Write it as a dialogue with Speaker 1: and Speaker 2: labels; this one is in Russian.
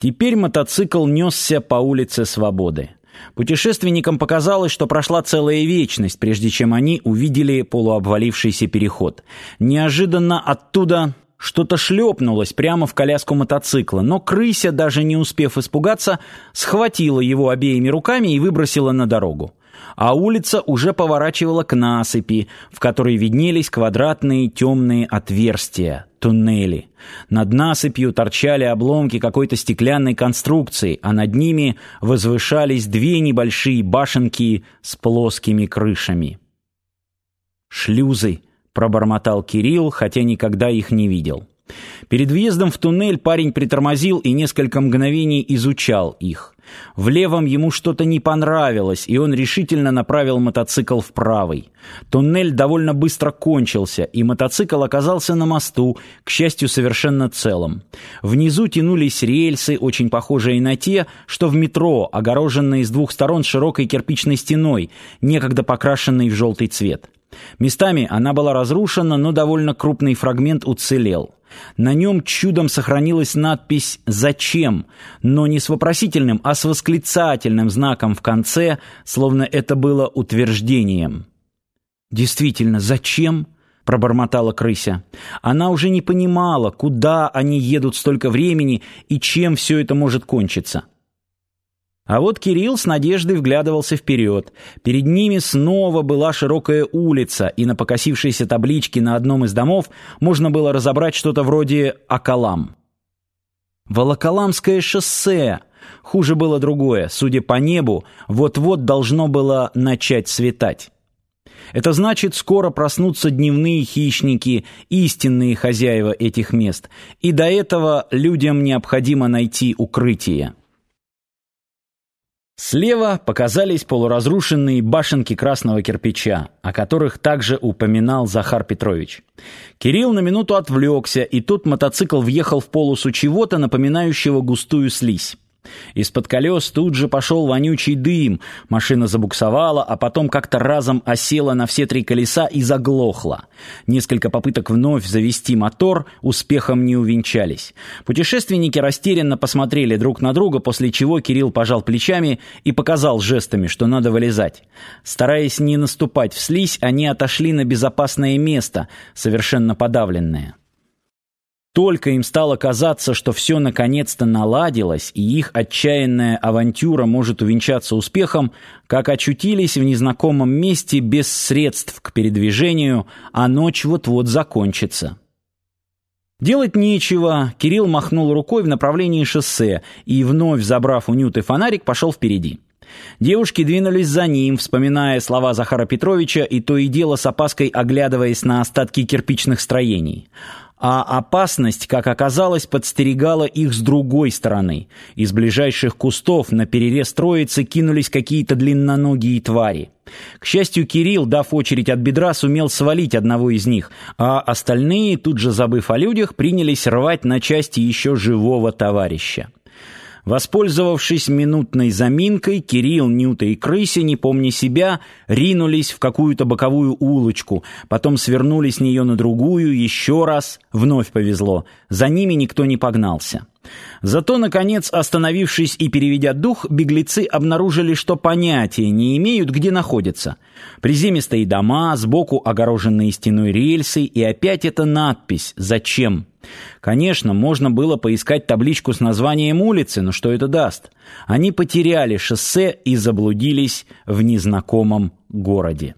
Speaker 1: Теперь мотоцикл несся по улице Свободы. Путешественникам показалось, что прошла целая вечность, прежде чем они увидели полуобвалившийся переход. Неожиданно оттуда что-то шлепнулось прямо в коляску мотоцикла, но крыся, даже не успев испугаться, схватила его обеими руками и выбросила на дорогу а улица уже поворачивала к насыпи, в которой виднелись квадратные темные отверстия, туннели. Над насыпью торчали обломки какой-то стеклянной конструкции, а над ними возвышались две небольшие башенки с плоскими крышами. «Шлюзы», — пробормотал Кирилл, хотя никогда их не видел. Перед въездом в туннель парень притормозил и несколько мгновений изучал их. В левом ему что-то не понравилось, и он решительно направил мотоцикл в правый. Туннель довольно быстро кончился, и мотоцикл оказался на мосту, к счастью, совершенно целым. Внизу тянулись рельсы, очень похожие на те, что в метро, огороженные с двух сторон широкой кирпичной стеной, некогда покрашенной в желтый цвет. Местами она была разрушена, но довольно крупный фрагмент уцелел. На нем чудом сохранилась надпись «Зачем?», но не с вопросительным, а с восклицательным знаком в конце, словно это было утверждением. «Действительно, зачем?» — пробормотала крыся. Она уже не понимала, куда они едут столько времени и чем все это может кончиться. А вот Кирилл с надеждой вглядывался вперед. Перед ними снова была широкая улица, и на покосившейся табличке на одном из домов можно было разобрать что-то вроде «Акалам». «Волоколамское шоссе!» Хуже было другое. Судя по небу, вот-вот должно было начать светать. Это значит, скоро проснутся дневные хищники, истинные хозяева этих мест. И до этого людям необходимо найти укрытие. Слева показались полуразрушенные башенки красного кирпича, о которых также упоминал Захар Петрович. Кирилл на минуту отвлекся, и тут мотоцикл въехал в полосу чего-то, напоминающего густую слизь. Из-под колес тут же пошел вонючий дым, машина забуксовала, а потом как-то разом осела на все три колеса и заглохла. Несколько попыток вновь завести мотор успехом не увенчались. Путешественники растерянно посмотрели друг на друга, после чего Кирилл пожал плечами и показал жестами, что надо вылезать. Стараясь не наступать в слизь, они отошли на безопасное место, совершенно подавленное. Только им стало казаться, что все наконец-то наладилось, и их отчаянная авантюра может увенчаться успехом, как очутились в незнакомом месте без средств к передвижению, а ночь вот-вот закончится. Делать нечего, Кирилл махнул рукой в направлении шоссе и, вновь забрав у Нюты фонарик, пошел впереди. Девушки двинулись за ним, вспоминая слова Захара Петровича и то и дело с опаской оглядываясь на остатки кирпичных строений – а опасность, как оказалось, подстерегала их с другой стороны. Из ближайших кустов на перерез троицы кинулись какие-то длинноногие твари. К счастью, Кирилл, дав очередь от бедра, сумел свалить одного из них, а остальные, тут же забыв о людях, принялись рвать на части еще живого товарища. Воспользовавшись минутной заминкой, Кирилл, Нюта и Крыся, не помня себя, ринулись в какую-то боковую улочку, потом свернули с нее на другую, еще раз, вновь повезло. За ними никто не погнался. Зато, наконец, остановившись и переведя дух, беглецы обнаружили, что понятия не имеют, где находятся. Приземистые дома, сбоку огороженные стеной рельсы, и опять эта надпись «Зачем?». Конечно, можно было поискать табличку с названием улицы, но что это даст? Они потеряли шоссе и заблудились в незнакомом городе.